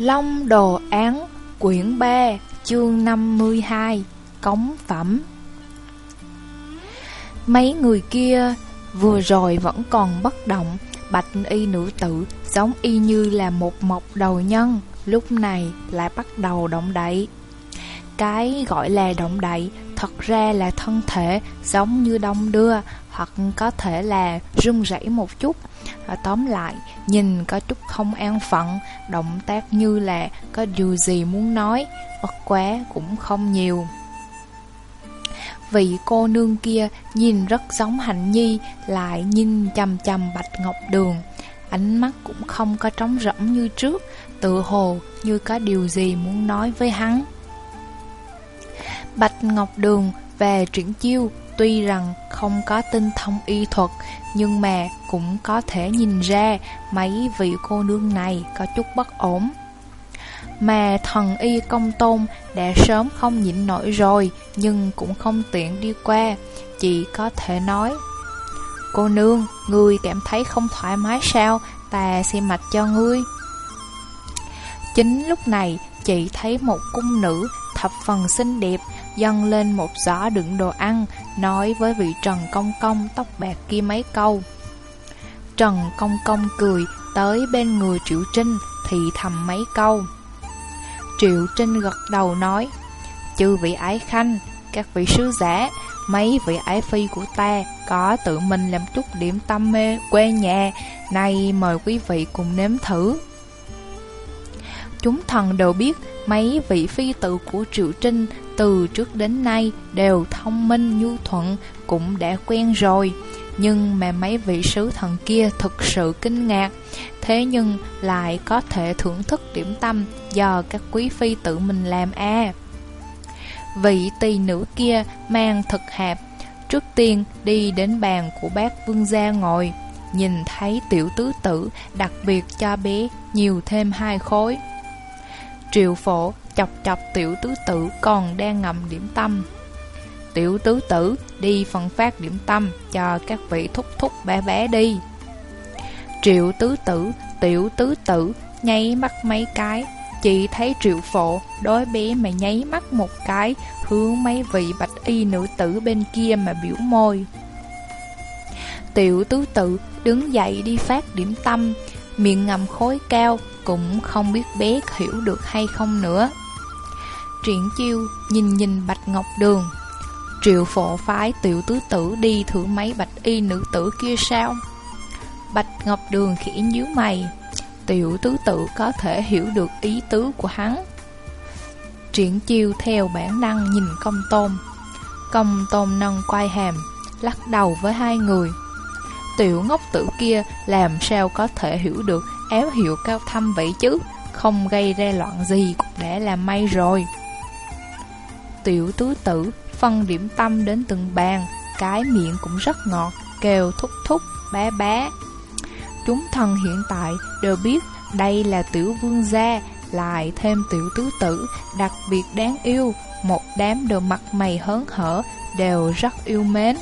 Long Đồ Án Quyển 3 Chương 52 Cống Phẩm. Mấy người kia vừa rồi vẫn còn bất động Bạch y nữ tử giống y như là một mộc đầu nhân Lúc này lại bắt đầu động đậy. Cái gọi là động đậy thật ra là thân thể giống như đông đưa Hoặc có thể là rung rẩy một chút. À, tóm lại, nhìn có chút không an phận, Động tác như là có điều gì muốn nói, Bất quá cũng không nhiều. Vị cô nương kia nhìn rất giống hạnh nhi, Lại nhìn chầm chầm bạch ngọc đường. Ánh mắt cũng không có trống rỗng như trước, Tự hồ như có điều gì muốn nói với hắn. Bạch Ngọc Đường về triển chiêu Tuy rằng không có tinh thông y thuật Nhưng mà cũng có thể nhìn ra Mấy vị cô nương này có chút bất ổn. Mà thần y công tôn đã sớm không nhịn nổi rồi Nhưng cũng không tiện đi qua Chỉ có thể nói Cô nương, ngươi cảm thấy không thoải mái sao? Ta xem mạch cho ngươi. Chính lúc này Chị thấy một cung nữ thập phần xinh đẹp dâng lên một giỏ đựng đồ ăn, nói với vị Trần Công Công tóc bạc kia mấy câu. Trần Công Công cười tới bên người Triệu Trinh thì thầm mấy câu. Triệu Trinh gật đầu nói, chư vị ái khanh, các vị sứ giả, mấy vị ái phi của ta có tự mình làm chút điểm tâm mê quê nhà, nay mời quý vị cùng nếm thử. Chúng thần đều biết mấy vị phi tự của Triệu Trinh từ trước đến nay đều thông minh nhu thuận, cũng đã quen rồi. Nhưng mà mấy vị sứ thần kia thực sự kinh ngạc, thế nhưng lại có thể thưởng thức điểm tâm do các quý phi tự mình làm a. À. Vị tỳ nữ kia mang thực hạp, trước tiên đi đến bàn của bác vương gia ngồi, nhìn thấy tiểu tứ tử đặc biệt cho bé nhiều thêm hai khối. Triệu phổ chọc chọc tiểu tứ tử còn đang ngầm điểm tâm. Tiểu tứ tử đi phân phát điểm tâm cho các vị thúc thúc bé bé đi. Triệu tứ tử, tiểu tứ tử nháy mắt mấy cái, chỉ thấy triệu phổ đối bé mà nháy mắt một cái, hướng mấy vị bạch y nữ tử bên kia mà biểu môi. Tiểu tứ tử đứng dậy đi phát điểm tâm, miệng ngầm khối cao, cũng không biết bé hiểu được hay không nữa. Triển chiêu nhìn nhìn Bạch Ngọc Đường. Triệu phổ phái tiểu tứ tử đi thử mấy bạch y nữ tử kia sao? Bạch Ngọc Đường khẽ nhíu mày. Tiểu tứ tử có thể hiểu được ý tứ của hắn. Triển chiêu theo bản năng nhìn công tôn. Công tôn nâng quay hàm Lắc đầu với hai người. Tiểu ngốc tử kia làm sao có thể hiểu được áo hiệu cao thâm vậy chứ? Không gây ra loạn gì cũng đã là may rồi. Tiểu tứ tử phân điểm tâm đến từng bàn, Cái miệng cũng rất ngọt, Kêu thúc thúc bé bé Chúng thần hiện tại đều biết Đây là tiểu vương gia, Lại thêm tiểu tứ tử, Đặc biệt đáng yêu. Một đám đều mặt mày hớn hở, Đều rất yêu mến.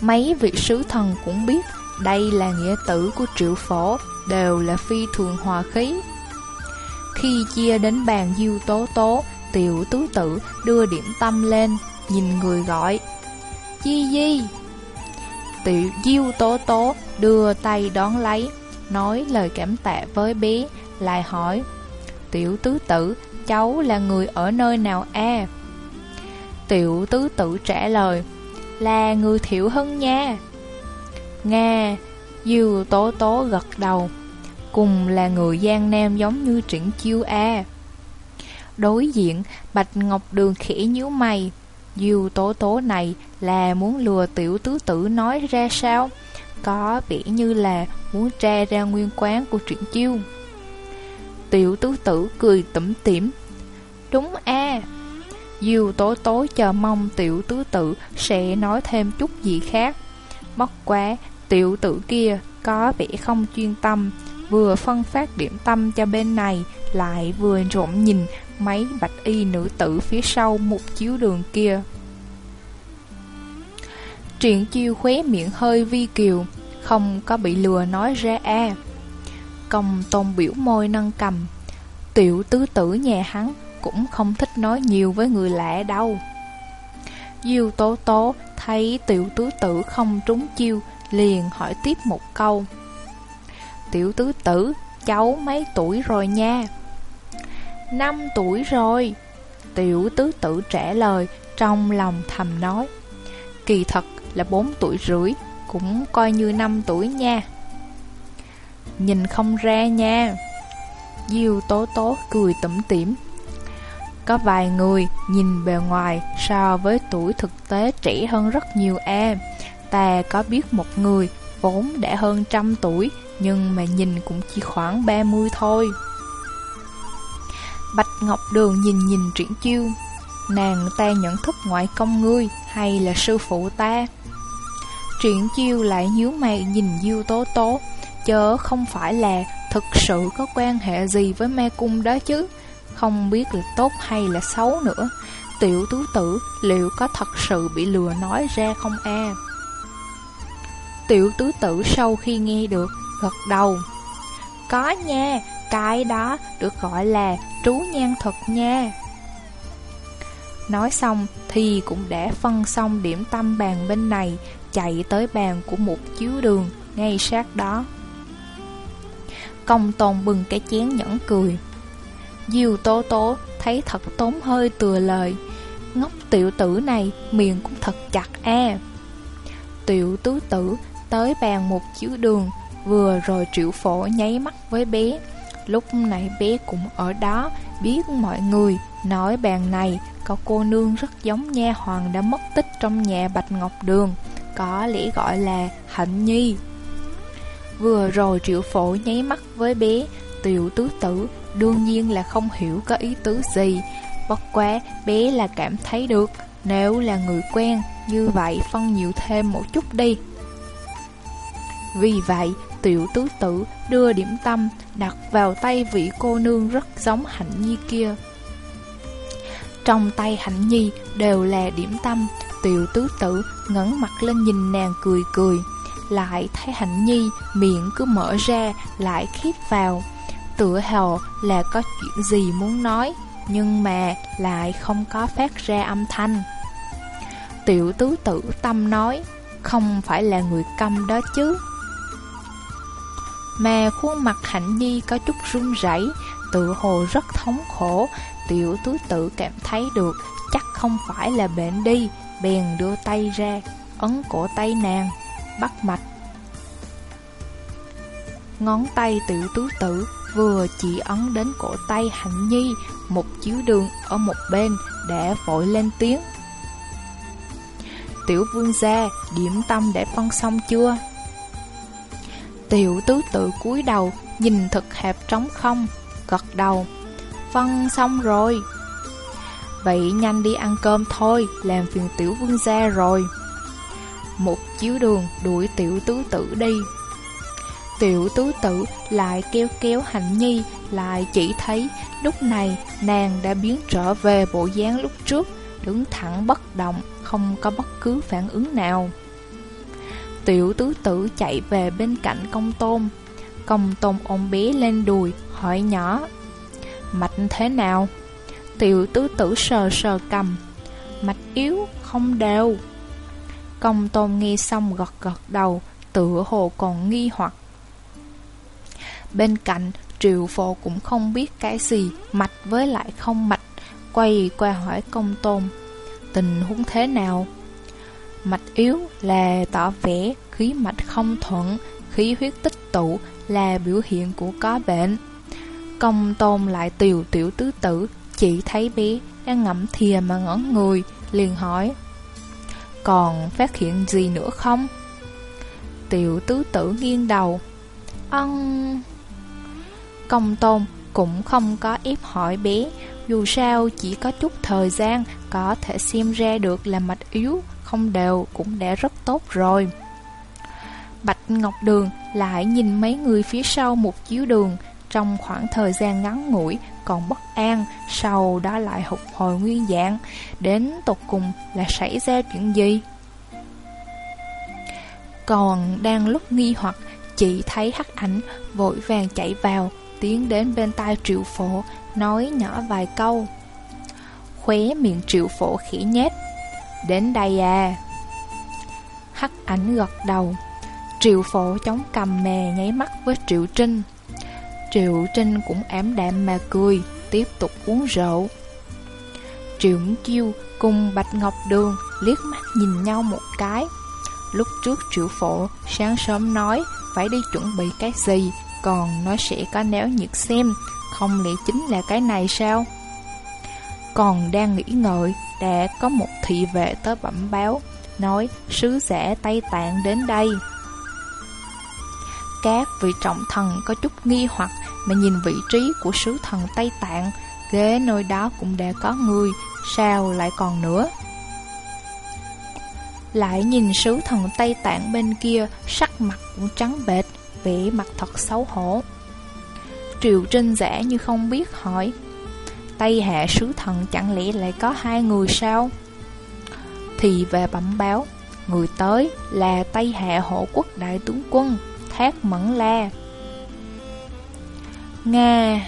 Mấy vị sứ thần cũng biết Đây là nghĩa tử của triệu phổ, Đều là phi thường hòa khí. Khi chia đến bàn diêu tố tố, Tiểu tứ tử đưa điểm tâm lên, Nhìn người gọi Di di. Tiểu diêu tố tố đưa tay đón lấy, Nói lời cảm tạ với bé, Lại hỏi, Tiểu tứ tử, cháu là người ở nơi nào a Tiểu tứ tử trả lời là người thiệu hơn nha Nga Diêu tố tố gật đầu Cùng là người Giang Nam giống như Triển chiêu A Đối diện, Bạch Ngọc Đường khẽ nhíu mày. Diêu tố tố này là muốn lừa tiểu tứ tử nói ra sao? Có vẻ như là muốn tra ra nguyên quán của truyện chiêu. Tiểu tứ tử cười tủm tỉm. Đúng a à. Diêu tối tối chờ mong tiểu tứ tử sẽ nói thêm chút gì khác. bất quá, tiểu tử kia có vẻ không chuyên tâm, vừa phân phát điểm tâm cho bên này, lại vừa trộm nhìn mấy bạch y nữ tử phía sau một chiếu đường kia. Triển chiêu khóe miệng hơi vi kiều, không có bị lừa nói ra a. Công tôn biểu môi nâng cầm Tiểu tứ tử nhà hắn cũng không thích nói nhiều với người lạ đâu. Diêu tố tố thấy tiểu tứ tử không trúng chiêu Liền hỏi tiếp một câu. Tiểu tứ tử, cháu mấy tuổi rồi nha? Năm tuổi rồi. Tiểu tứ tử trả lời Trong lòng thầm nói. Kỳ thật là bốn tuổi rưỡi Cũng coi như năm tuổi nha. Nhìn không ra nha. Diêu tố tố cười tủm tỉm. Có vài người nhìn bề ngoài so với tuổi thực tế trẻ hơn rất nhiều em Ta có biết một người vốn đã hơn trăm tuổi, Nhưng mà nhìn cũng chỉ khoảng 30 thôi. Bạch Ngọc Đường nhìn nhìn triển chiêu. Nàng ta nhận thức ngoại công ngươi hay là sư phụ ta? Triển chiêu lại nhíu mày nhìn Diêu Tố Tố. Chớ không phải là thực sự có quan hệ gì với ma cung đó chứ. Không biết là tốt hay là xấu nữa Tiểu tú tử liệu có thật sự bị lừa nói ra không a Tiểu tứ tử sau khi nghe được, gật đầu. Có nha, cái đó được gọi là trú nhan thuật nha. Nói xong thì cũng đã phân xong điểm tâm bàn bên này, chạy tới bàn của một chiếu đường ngay sát đó. Công tôn bừng cái chén nhẫn cười. Diêu tố tố thấy thật tốn hơi tựa lời. Ngốc tiểu tử này miệng cũng thật chặt e. Tiểu tứ tử tới bàn một chiếu đường, vừa rồi triệu phổ nháy mắt với bé. Lúc nãy bé cũng ở đó, biết mọi người nói bàn này có cô nương rất giống nha hoàng đã mất tích trong nhà Bạch Ngọc Đường, có lẽ gọi là Hạnh Nhi. Vừa rồi triệu phổ nháy mắt với bé, tiểu tứ tử đương nhiên là không hiểu có ý tứ gì. Bất quá bé là cảm thấy được, nếu là người quen, như vậy phân nhiều thêm một chút đi. Vì vậy, tiểu tứ tử đưa điểm tâm đặt vào tay vị cô nương rất giống hạnh nhi kia. Trong tay hạnh nhi đều là điểm tâm, tiểu tứ tử ngẩng mặt lên nhìn nàng cười cười. Lại thấy hạnh nhi miệng cứ mở ra lại khiếp vào. Tựa hồ là có chuyện gì muốn nói, nhưng mà lại không có phát ra âm thanh. Tiểu tứ tử tâm nói, không phải là người câm đó chứ. Mà khuôn mặt Hạnh Nhi có chút run rẩy, tự hồ rất thống khổ, tiểu tứ tử cảm thấy được chắc không phải là bệnh đi, bèn đưa tay ra, ấn cổ tay nàng, bắt mạch. Ngón tay tiểu tứ tử vừa chỉ ấn đến cổ tay Hạnh Nhi, một chiếu đường ở một bên để vội lên tiếng. Tiểu vương gia, điểm tâm để phân xong chưa? Tiểu tứ tự cúi đầu, nhìn thật hẹp trống không, gật đầu. Phân xong rồi. Vậy nhanh đi ăn cơm thôi, làm phiền tiểu vương gia rồi. Một chiếu đường đuổi tiểu tứ tử đi. Tiểu tứ tử lại kêu kéo hạnh nhi, lại chỉ thấy lúc này nàng đã biến trở về bộ dáng lúc trước, đứng thẳng bất động, không có bất cứ phản ứng nào. Tiểu tứ tử chạy về bên cạnh công tôn. Công tôn ôm bé lên đùi Hỏi nhỏ Mạch thế nào? Tiểu tứ tử sờ sờ cầm Mạch yếu không đều. Công tôn nghe xong gật gật đầu Tựa hồ còn nghi hoặc. Bên cạnh Triệu phổ cũng không biết cái gì Mạch với lại không mạch Quay qua hỏi công tôn Tình huống thế nào Mạch yếu là tỏ vẻ khí mạch không thuận, khí huyết tích tụ là biểu hiện của có bệnh. Công tôn lại tiều tiểu tứ tử, chỉ thấy bé đang ngậm thìa mà ngẩn người, liền hỏi. Còn phát hiện gì nữa không? Tiểu tứ tử nghiêng đầu. Ân... Công tôn cũng không có ép hỏi bé, dù sao chỉ có chút thời gian có thể xem ra được là mạch yếu không đều cũng đã rất tốt rồi. Bạch Ngọc Đường lại nhìn mấy người phía sau một chiếu đường trong khoảng thời gian ngắn ngủi còn bất an, sau đó lại hụt hồi nguyên dạng, đến tột cùng là xảy ra chuyện gì? Còn đang lúc nghi hoặc, Chỉ thấy hắc ảnh vội vàng chạy vào Tiến đến bên tai triệu phổ, Nói nhỏ vài câu. Khóe miệng triệu phổ khỉ nhét Đến đây à. Hắc ảnh gật đầu. Triệu phổ chống cầm mè nháy mắt với Triệu Trinh. Triệu Trinh cũng ảm đạm mà cười, Tiếp tục uống rượu. Triệu Chiêu cùng Bạch Ngọc Đường liếc mắt nhìn nhau một cái. Lúc trước Triệu Phổ sáng sớm nói phải đi chuẩn bị cái gì còn nó sẽ có néo nhiệt xem, Không lẽ chính là cái này sao? Còn đang nghĩ ngợi, Đã có một thị vệ tới bẩm báo, Nói, sứ giả Tây Tạng đến đây. Các vị trọng thần có chút nghi hoặc Mà nhìn vị trí của sứ thần Tây Tạng, Ghế nơi đó cũng đã có người, Sao lại còn nữa? Lại nhìn sứ thần Tây Tạng bên kia, Sắc mặt cũng trắng bệch Vẻ mặt thật xấu hổ. Triệu Trinh giả như không biết hỏi, Tây Hạ sứ thần chẳng lẽ lại có hai người sao? Thì về bẩm báo, Người tới là Tây Hạ hộ quốc đại tướng quân Thác Mẫn La. Nga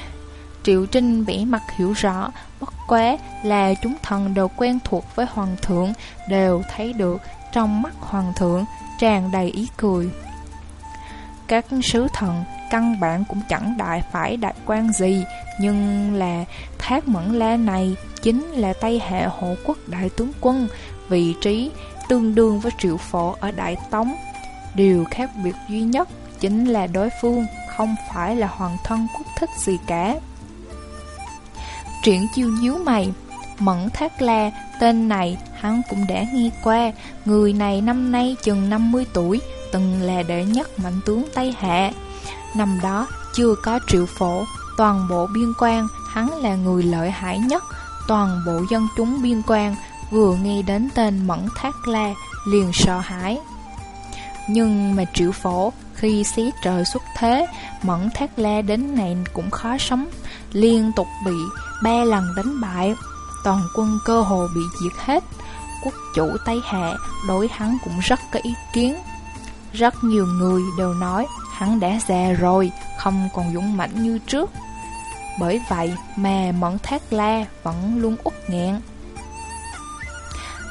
Triệu Trinh vẽ mặt hiểu rõ, Bất quá là chúng thần đều quen thuộc với Hoàng thượng, Đều thấy được trong mắt Hoàng thượng tràn đầy ý cười. Các sứ thần, căn bản cũng chẳng đại phải đại quan gì, Nhưng là Thác Mẫn La này chính là Tây Hạ hộ quốc đại tướng quân, Vị trí tương đương với triệu phổ ở Đại Tống. Điều khác biệt duy nhất chính là đối phương không phải là hoàng thân quốc thích gì cả. Triển chiêu nhíu mày, Mẫn Thác La, Tên này hắn cũng đã nghe qua, Người này năm nay chừng 50 tuổi Từng là đệ nhất mạnh tướng Tây Hạ. Năm đó, chưa có triệu phổ, Toàn bộ biên quan, Hắn là người lợi hại nhất. Toàn bộ dân chúng biên quan, Vừa nghe đến tên Mẫn Thác La, Liền sợ hãi. Nhưng mà triệu phổ, Khi xí trời xuất thế, Mẫn Thác La đến này cũng khó sống, Liên tục bị ba lần đánh bại. Toàn quân cơ hồ bị diệt hết. Quốc chủ Tây Hạ đối hắn cũng rất có ý kiến. Rất nhiều người đều nói, hắn đã già rồi, Không còn dũng mãnh như trước. Bởi vậy mà Mẫn Thác La vẫn luôn út nghẹn.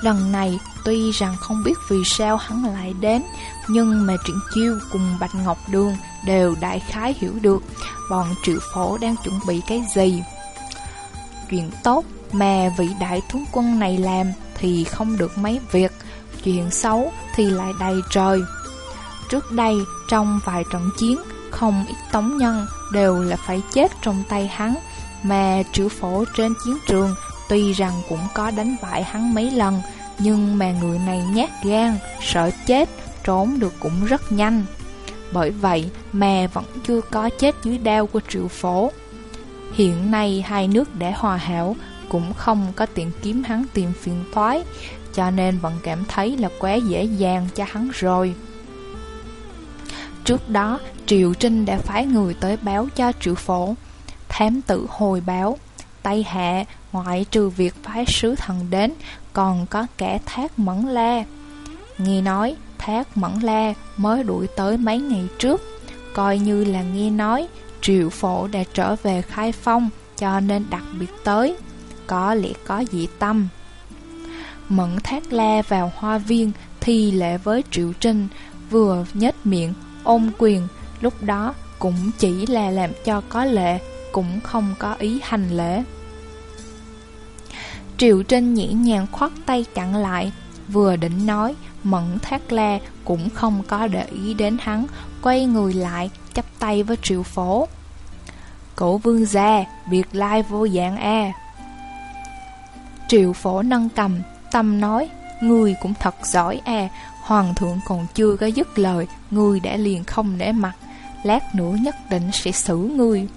Lần này, tuy rằng không biết vì sao hắn lại đến, Nhưng mà Triển Chiêu cùng Bạch Ngọc Đường đều đại khái hiểu được, Bọn triệu phổ đang chuẩn bị cái gì. Chuyện tốt mà vị đại tướng quân này làm thì không được mấy việc, Chuyện xấu thì lại đầy trời. Trước đây trong vài trận chiến, Không ít tống nhân đều là phải chết trong tay hắn. Mà triệu phổ trên chiến trường Tuy rằng cũng có đánh bại hắn mấy lần, Nhưng mà người này nhát gan, Sợ chết, Trốn được cũng rất nhanh. Bởi vậy mà vẫn chưa có chết dưới đao của triệu phổ. Hiện nay hai nước đã hòa hảo, Cũng không có tiện kiếm hắn tìm phiền toái, Cho nên vẫn cảm thấy là quá dễ dàng cho hắn rồi. Trước đó Triệu Trinh đã phái người tới báo cho triệu phổ, Thám tử hồi báo. Tây Hạ ngoại trừ việc phái sứ thần đến, Còn có kẻ thác mẫn la. Nghe nói, thác mẫn la mới đuổi tới mấy ngày trước. Coi như là nghe nói Triệu phổ đã trở về khai phong, Cho nên đặc biệt tới. Có lẽ có dị tâm. Mẫn thác la vào hoa viên Thi lễ với Triệu Trinh, Vừa nhếch miệng ôm quyền, Lúc đó cũng chỉ là làm cho có lệ, Cũng không có ý hành lễ Triệu Trinh nhĩ nhàng khoát tay chặn lại, Vừa định nói, Mẫn Thác La cũng không có để ý đến hắn, Quay người lại, chắp tay với triệu phổ Cổ vương gia Biệt lai vô dạng e. Triệu phổ nâng cầm, Tâm nói, Người cũng thật giỏi à Hoàng thượng còn chưa có dứt lời, Người đã liền không để mặt. Lát nữa nhất định sẽ xử người.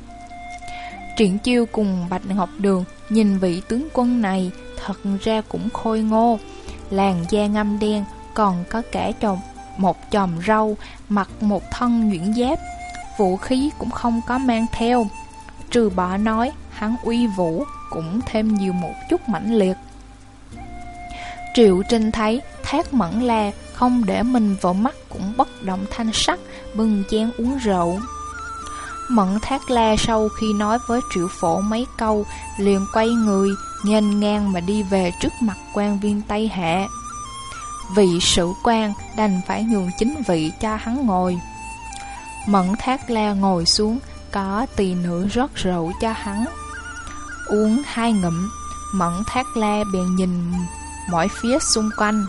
Triển chiêu cùng Bạch Ngọc Đường Nhìn vị tướng quân này, Thật ra cũng khôi ngô. Làn da ngâm đen, Còn có cả trồng một chòm râu, Mặc một thân nhuyễn giáp. Vũ khí cũng không có mang theo. Trừ bỏ nói, Hắn uy vũ Cũng thêm nhiều một chút mãnh liệt. Triệu Trinh thấy Thác Mẫn La không để mình vào mắt cũng bất động thanh sắc bưng chén uống rượu. Mẫn Thác La sau khi nói với triệu phổ mấy câu, liền quay người, nghênh ngang mà đi về trước mặt quan viên Tây Hạ. Vị sử quan đành phải nhường chính vị cho hắn ngồi. Mẫn Thác La ngồi xuống, có tỳ nữ rót rượu cho hắn. Uống hai ngụm, Mẫn Thác La bèn nhìn mọi phía xung quanh.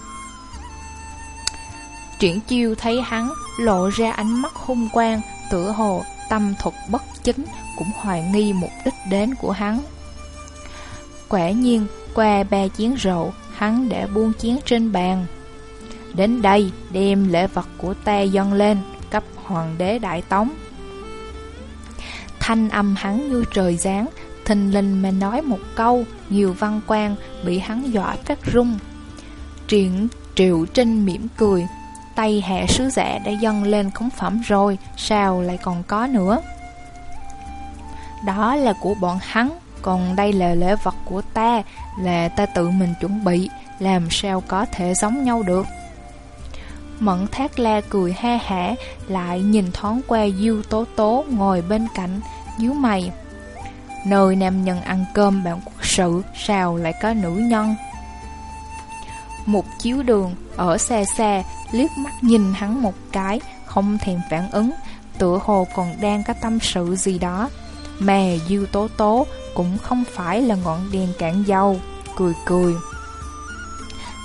Triển chiêu thấy hắn lộ ra ánh mắt hung quang, tựa hồ tâm thuật bất chính, cũng hoài nghi mục đích đến của hắn. Quả nhiên, qua ba chén rượu, hắn đã buông chén trên bàn. Đến đây, đem lễ vật của ta dâng lên, cấp hoàng đế Đại Tống. Thanh âm hắn như trời giáng, thình lình mà nói một câu, nhiều văn quan bị hắn dọa phát rung. Triển triệu trinh mỉm cười, tay hạ sứ giả đã dâng lên cống phẩm rồi, sao lại còn có nữa? Đó là của bọn hắn, còn đây là lễ vật của ta, là ta tự mình chuẩn bị, làm sao có thể giống nhau được? Mẫn thác la cười ha hả, lại nhìn thoáng qua Diêu Tố Tố ngồi bên cạnh, nhíu mày. Nơi nam nhân ăn cơm bạn quốc sự, sao lại có nữ nhân? Một chiếu đường ở xa xa liếc mắt nhìn hắn một cái, không thèm phản ứng, tựa hồ còn đang có tâm sự gì đó. Mà Diêu Tố Tố cũng không phải là ngọn đèn cạn dầu, cười cười.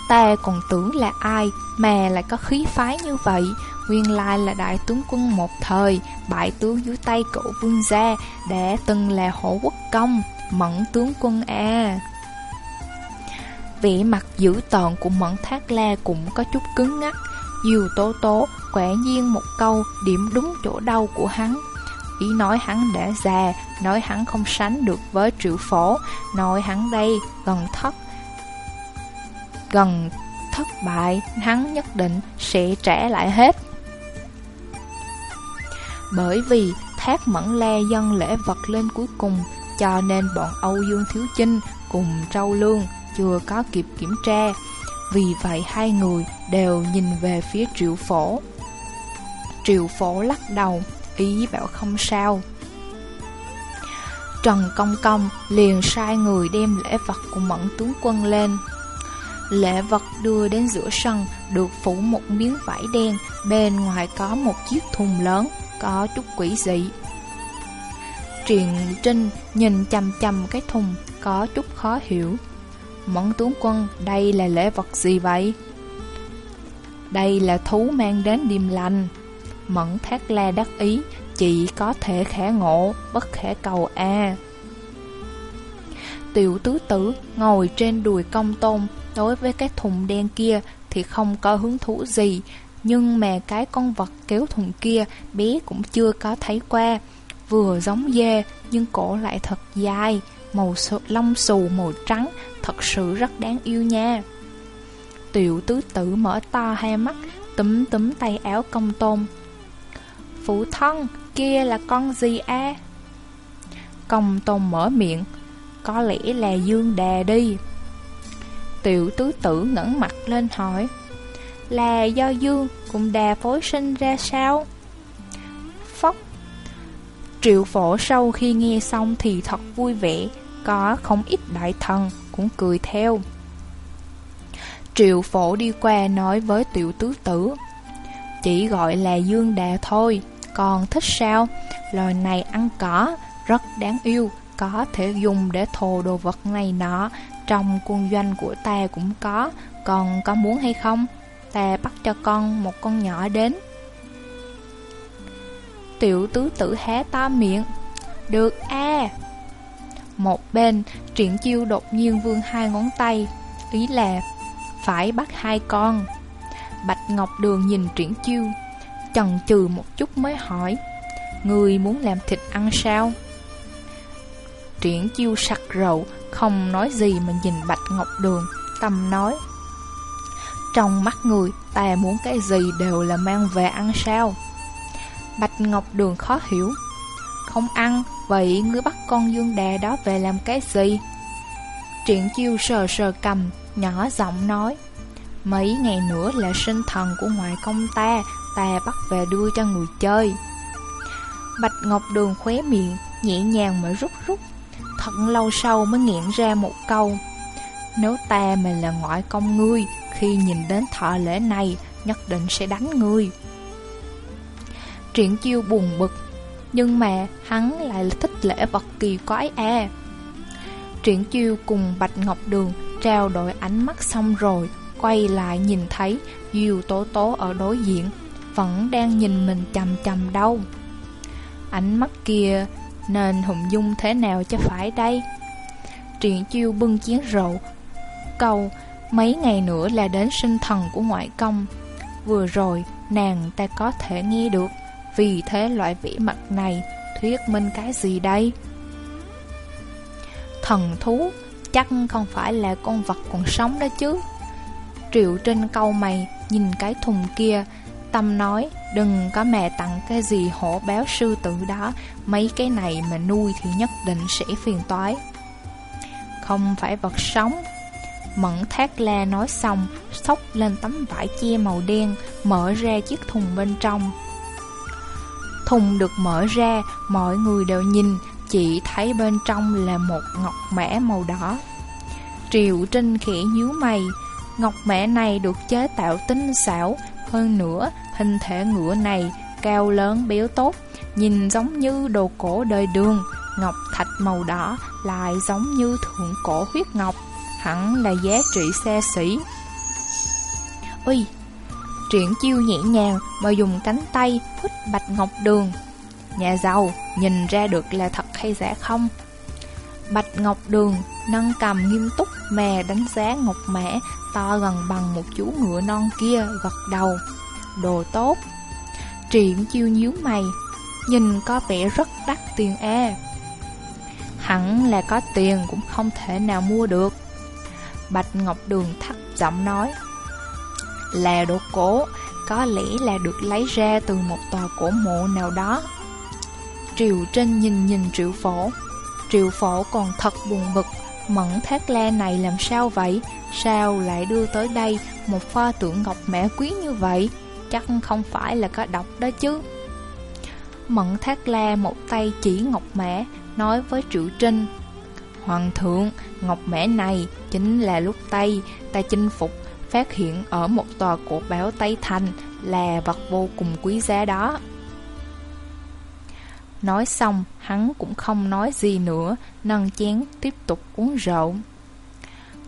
Ta còn tưởng là ai mà lại có khí phái như vậy, nguyên lai là đại tướng quân một thời, bại tướng dưới tay cậu vương gia, đã từng là hổ quốc công, mẫn tướng quân a Vẻ mặt dữ tợn của Mẫn Thác La cũng có chút cứng ngắc. Diều tố tố quả nhiên một câu điểm đúng chỗ đau của hắn. Ý nói hắn đã già, nói hắn không sánh được với triệu phổ Nói hắn đây gần thất Gần thất bại, hắn nhất định sẽ trả lại hết. Bởi vì thác mẫn la dân lễ vật lên cuối cùng Cho nên bọn Âu Dương Thiếu Chinh cùng Trâu Lương chưa có kịp kiểm tra. Vì vậy hai người đều nhìn về phía triệu phổ. Triệu phổ lắc đầu, ý bảo không sao. Trần Công Công liền sai người đem lễ vật của mẫn tướng quân lên. Lễ vật đưa đến giữa sân được phủ một miếng vải đen Bên ngoài có một chiếc thùng lớn, có chút quỷ dị. Triền Trinh nhìn chầm chầm cái thùng, có chút khó hiểu. Mẫn tướng quân, đây là lễ vật gì vậy? Đây là thú mang đến điềm lành. Mẫn thác la đắc ý Chỉ có thể khả ngộ Bất khả cầu a. Tiểu tứ tử ngồi trên đùi công tôn Đối với cái thùng đen kia Thì không có hứng thú gì. Nhưng mà cái con vật kéo thùng kia Bé cũng chưa có thấy qua. Vừa giống dê Nhưng cổ lại thật dài Màu lông xù màu trắng Thật sự rất đáng yêu nha. Tiểu tứ tử mở to hai mắt, Túm túm tay áo công tôn. Phụ thân, Kia là con gì a? Công tôn mở miệng, Có lẽ là dương đà đi. Tiểu tứ tử ngẩng mặt lên hỏi, Là do dương cùng đà phối sinh ra sao? Phóc Triệu phổ sau khi nghe xong thì thật vui vẻ, Có không ít đại thần cũng cười theo. Triệu phổ đi qua nói với tiểu tứ tử, Chỉ gọi là dương đà thôi, Còn thích sao? Loài này ăn cỏ, Rất đáng yêu, Có thể dùng để thồ đồ vật này nọ. Trong quân doanh của ta cũng có, Còn có muốn hay không? Ta bắt cho con một con nhỏ đến. Tiểu tứ tử hé to miệng, Được a một bên, Triển chiêu đột nhiên vươn hai ngón tay, Ý là Phải bắt hai con Bạch Ngọc Đường nhìn triển chiêu, Chần chừ một chút mới hỏi, Người muốn làm thịt ăn sao? Triển chiêu sặc rậu Không nói gì mà nhìn Bạch Ngọc Đường, Tâm nói, Trong mắt người, Ta muốn cái gì đều là mang về ăn sao? Bạch Ngọc Đường khó hiểu, Không ăn Vậy ngươi bắt con dương đà đó về làm cái gì? Triển chiêu sờ sờ cầm, Nhỏ giọng nói, Mấy ngày nữa là sinh thần của ngoại công ta Ta bắt về đưa cho người chơi Bạch Ngọc Đường khóe miệng, Nhẹ nhàng mà rút rút, Thật lâu sau mới nghiện ra một câu, Nếu ta mà là ngoại công ngươi, Khi nhìn đến thọ lễ này, Nhất định sẽ đánh ngươi Triển chiêu buồn bực nhưng mà hắn lại thích lễ vật kỳ quái à Triển chiêu cùng Bạch Ngọc Đường Trao đổi ánh mắt xong rồi, Quay lại nhìn thấy Diêu Tố Tố ở đối diện, Vẫn đang nhìn mình chầm chầm đâu. Ánh mắt kia Nên hùng dung thế nào cho phải đây? Triển chiêu bưng chén rượu Câu Mấy ngày nữa là đến sinh thần của ngoại công. Vừa rồi nàng ta có thể nghe được. Vì thế loại vĩ mặt này Thuyết minh cái gì đây? Thần thú, Chắc không phải là con vật còn sống đó chứ. Triệu trên câu mày, Nhìn cái thùng kia, Tâm nói, Đừng có mẹ tặng cái gì hổ béo sư tử đó, Mấy cái này mà nuôi thì nhất định sẽ phiền toái. Không phải vật sống. Mẫn thác la nói xong, Xốc lên tấm vải che màu đen, Mở ra chiếc thùng bên trong. Thùng được mở ra, Mọi người đều nhìn, Chỉ thấy bên trong là một ngọc mã màu đỏ. Triệu Trinh khẽ nhíu mày, Ngọc mã này được chế tạo tinh xảo, Hơn nữa, hình thể ngựa này Cao lớn béo tốt, Nhìn giống như đồ cổ đời đường, Ngọc thạch màu đỏ Lại giống như thượng cổ huyết ngọc, Hẳn là giá trị xa xỉ. Ui Triển chiêu nhẹ nhàng Mà dùng cánh tay hút bạch ngọc đường Nhà giàu Nhìn ra được là thật hay giả không Bạch Ngọc Đường nâng cầm nghiêm túc mà đánh giá ngọc mã to gần bằng một chú ngựa non kia gật đầu. Đồ tốt. Triển chiêu nhíu mày, nhìn có vẻ rất đắt tiền e. Hẳn là có tiền cũng không thể nào mua được. Bạch Ngọc Đường thấp giọng nói. Là đồ cổ, có lẽ là được lấy ra từ một tòa cổ mộ nào đó. Triều Trinh nhìn nhìn Triệu Phổ, Triệu phổ còn thật buồn bực Mẫn thác la này làm sao vậy? Sao lại đưa tới đây Một pho tượng ngọc mẹ quý như vậy? Chắc không phải là có độc đó chứ. Mẫn thác la một tay chỉ ngọc mã Nói với Triệu Trinh Hoàng thượng Ngọc mã này chính là lúc Tây Ta chinh phục Phát hiện ở một tòa cổ báo Tây Thành Là vật vô cùng quý giá đó Nói xong, hắn cũng không nói gì nữa, nâng chén tiếp tục uống rượu.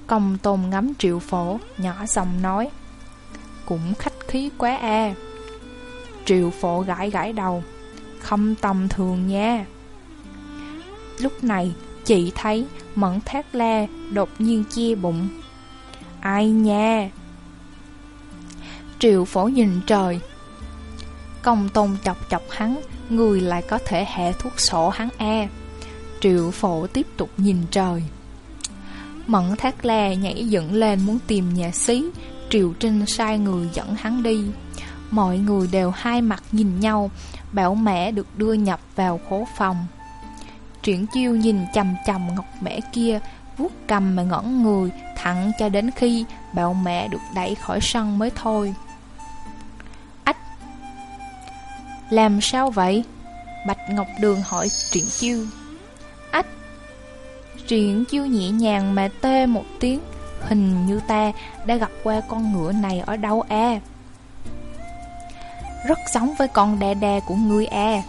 Công tôn ngắm triệu phổ, nhỏ giọng nói, cũng khách khí quá à. Triệu phổ gãi gãi đầu, không tầm thường nha. Lúc này, chị thấy Mẫn Thác La đột nhiên chia bụng. Ai nha? Triệu phổ nhìn trời. Công tôn chọc chọc hắn, người lại có thể hạ thuốc sổ hắn e. Triệu phổ tiếp tục nhìn trời. Mẫn thác la nhảy dựng lên muốn tìm nhà xí, Triệu Trinh sai người dẫn hắn đi. Mọi người đều hai mặt nhìn nhau, bảo mẹ được đưa nhập vào khố phòng. Triển chiêu nhìn chầm chầm ngọc mẹ kia, vuốt cầm mà ngẩn người, thẳng cho đến khi bảo mẹ được đẩy khỏi sân mới thôi. Làm sao vậy? Bạch Ngọc Đường hỏi Triển Chiêu. Ách! Triển Chiêu nhẹ nhàng mà tê một tiếng Hình như ta đã gặp qua con ngựa này ở đâu à Rất giống với con đè đè của ngươi à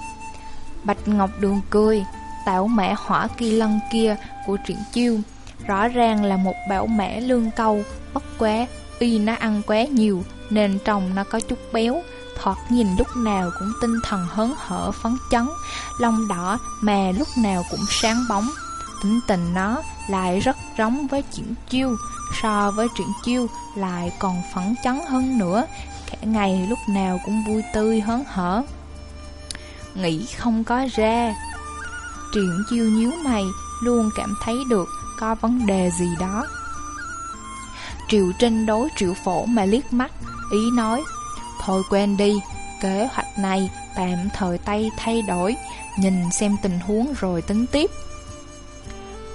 Bạch Ngọc Đường cười Tạo mẹ hỏa kỳ lân kia của Triển Chiêu. Rõ ràng là một bảo mẻ lương câu Bất quá Y nó ăn quá nhiều Nên trông nó có chút béo thoạt nhìn lúc nào cũng tinh thần hớn hở phấn chấn, lông đỏ mà lúc nào cũng sáng bóng. Tính tình nó lại rất giống với chuyển chiêu, so với chuyển chiêu lại còn phấn chấn hơn nữa, cả ngày lúc nào cũng vui tươi hớn hở. Nghĩ không có ra. Triển chiêu nhíu mày, luôn cảm thấy được có vấn đề gì đó. Triệu Trinh đối triệu phổ mà liếc mắt, ý nói Thôi quên đi, kế hoạch này tạm thời tay thay đổi, nhìn xem tình huống rồi tính tiếp.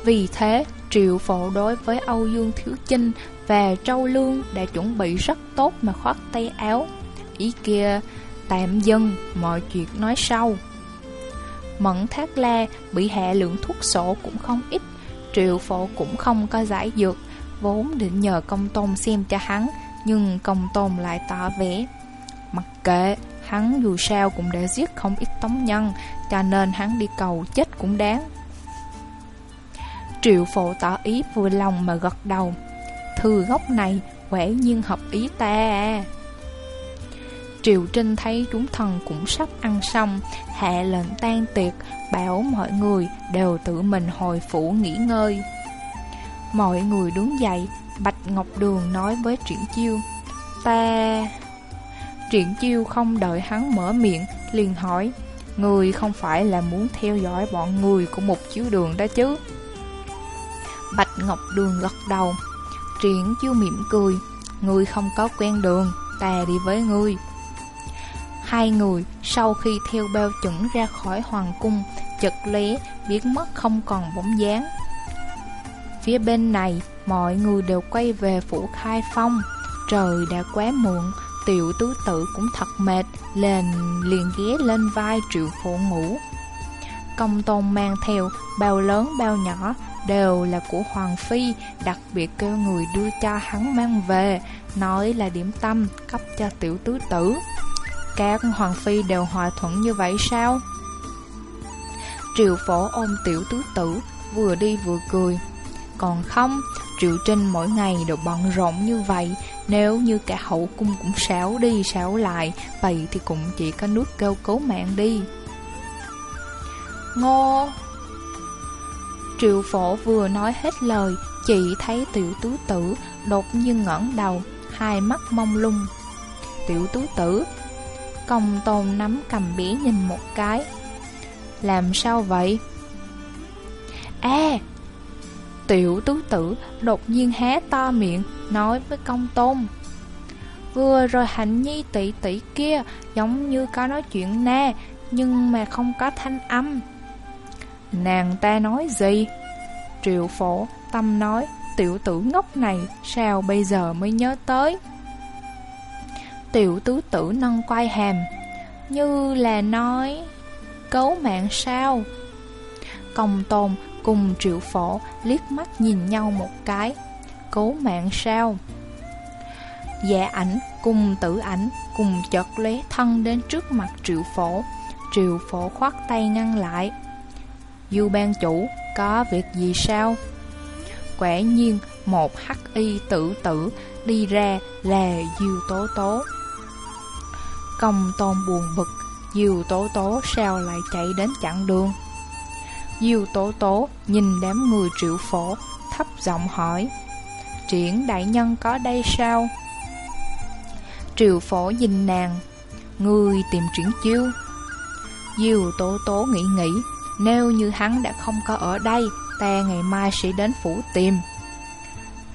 Vì thế, Triệu Phổ đối với Âu Dương Thiếu Chinh và Châu Lương đã chuẩn bị rất tốt mà khoác tay áo. Ý kia Tạm dừng, mọi chuyện nói sau Mẫn Thác La bị hạ lượng thuốc sổ cũng không ít Triệu phổ cũng không có giải dược, Vốn định nhờ công tôn xem cho hắn, Nhưng công tôn lại tỏ vẻ. Mặc kệ, Hắn dù sao cũng đã giết không ít tống nhân, Cho nên hắn đi cầu chết cũng đáng. Triệu phổ tỏ ý vui lòng mà gật đầu. Thư gốc này quả nhiên hợp ý ta à. Triệu Trinh thấy chúng thần cũng sắp ăn xong, Hạ lệnh tan tiệc, Bảo mọi người đều tự mình hồi phủ nghỉ ngơi. Mọi người đứng dậy, Bạch Ngọc Đường nói với Triển Chiêu, Ta... Triển Chiêu không đợi hắn mở miệng, liền hỏi, Người không phải là muốn theo dõi bọn người của một chiếu đường đó chứ? Bạch Ngọc Đường gật đầu. Triển Chiêu mỉm cười, Người không có quen đường, Ta đi với ngươi. Hai người sau khi theo bao chuẩn ra khỏi hoàng cung Chật lé biến mất không còn bóng dáng. Phía bên này, mọi người đều quay về phủ khai phong. Trời đã quá muộn, Tiểu tứ tử cũng thật mệt, Lên liền ghé lên vai triệu phụ ngủ Công tôn mang theo bao lớn bao nhỏ, Đều là của Hoàng Phi, Đặc biệt kêu người đưa cho hắn mang về, Nói là điểm tâm cấp cho tiểu tứ tử. Các Hoàng Phi đều hòa thuận như vậy sao? Triệu phổ ôm tiểu tứ tử Vừa đi vừa cười. Còn không, Triệu Trinh mỗi ngày đều bận rộn như vậy. Nếu như cả hậu cung cũng xáo đi xáo lại Vậy thì cũng chỉ có nước kêu cứu mạng đi. Ngô! Triệu phổ vừa nói hết lời Chỉ thấy tiểu tứ tử đột nhiên ngẩng đầu Hai mắt mông lung. Tiểu tứ tử Công tôn nắm cầm bé nhìn một cái. Làm sao vậy? À Tiểu tứ tử đột nhiên hé to miệng, Nói với công tôn. Vừa rồi hạnh nhi tỷ tỷ kia Giống như có nói chuyện na Nhưng mà không có thanh âm. Nàng ta nói gì? Triệu phổ tâm nói, Tiểu tử ngốc này sao bây giờ mới nhớ tới? Tiểu tứ tử nâng quay hàm Như là nói Cấu mạng sao Công tôn cùng triệu phổ liếc mắt nhìn nhau một cái Cấu mạng sao Dạ ảnh cùng tử ảnh cùng chợt lé thân đến trước mặt triệu phổ Triệu phổ khoát tay ngăn lại Du ban chủ, có việc gì sao? Quả nhiên, một hắc y tử tử đi ra là Diêu Tố Tố. Công tôn buồn bực, diều Tố Tố sao lại chạy đến chặn đường? Diêu Tố Tố nhìn đám người triệu phổ, thấp giọng hỏi, Triển đại nhân có đây sao? Triệu phổ nhìn nàng, người tìm triển chiêu. Diêu Tố Tố nghĩ nghĩ, nếu như hắn đã không có ở đây Ta ngày mai sẽ đến phủ tìm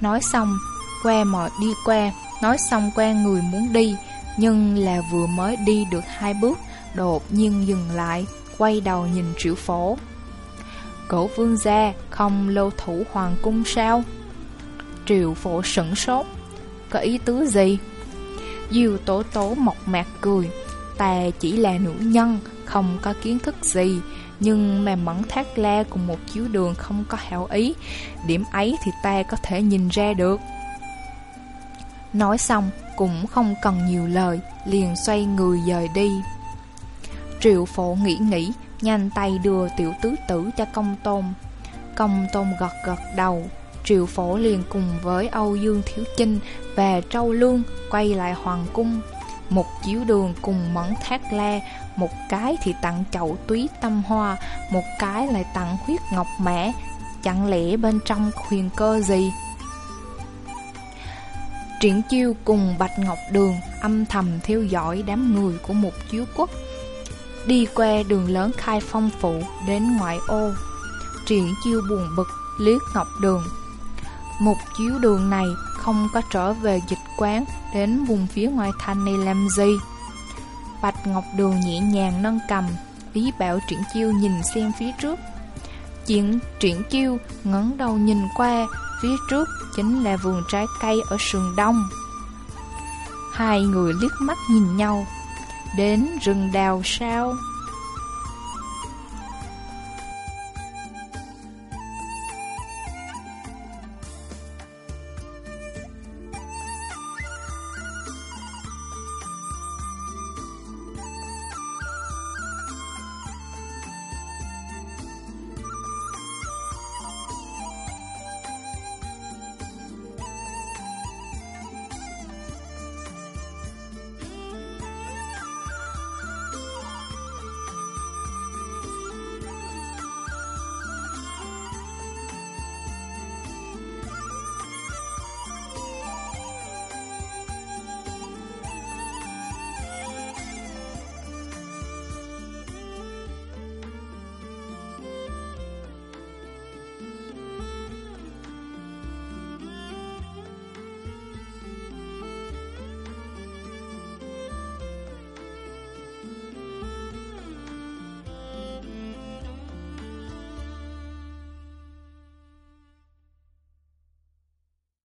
Nói xong Qua mọi đi qua Nói xong qua người muốn đi nhưng là vừa mới đi được hai bước, Đột nhiên dừng lại, Quay đầu nhìn triệu phổ. Cổ vương gia không lâu thủ hoàng cung sao? Triệu phổ sửng sốt. Có ý tứ gì? Diêu tố tố mộc mạc cười. Ta chỉ là nữ nhân, Không có kiến thức gì. Nhưng mà mẫn thác la cùng một chiếu đường không có hảo ý. Điểm ấy thì ta có thể nhìn ra được. Nói xong cũng không cần nhiều lời, Liền xoay người dời đi. Triệu phổ nghĩ nghĩ, Nhanh tay đưa tiểu tứ tử cho công tôn. Công tôn gật gật đầu, Triệu phổ liền cùng với Âu Dương Thiếu Chinh Và Trâu Lương, quay lại Hoàng Cung. Một chiếu đường cùng mẫn thác la một cái thì tặng chậu túy tâm hoa, Một cái lại tặng huyết ngọc mẻ. Chẳng lẽ bên trong huyền cơ gì? Triển chiêu cùng Bạch Ngọc Đường âm thầm theo dõi đám người của một chiếu quốc. Đi qua đường lớn khai phong phụ đến ngoại ô. Triển chiêu buồn bực liếc Ngọc Đường. Một chiếu đường này không có trở về dịch quán đến vùng phía ngoài thành này làm gì? Bạch Ngọc Đường nhẹ nhàng nâng cầm, Ý bảo Triển Chiêu nhìn xem phía trước. Chuyện Triển Chiêu ngấn đầu nhìn qua Phía trước chính là vườn trái cây ở sườn đông. Hai người liếc mắt nhìn nhau, đến rừng đào sao.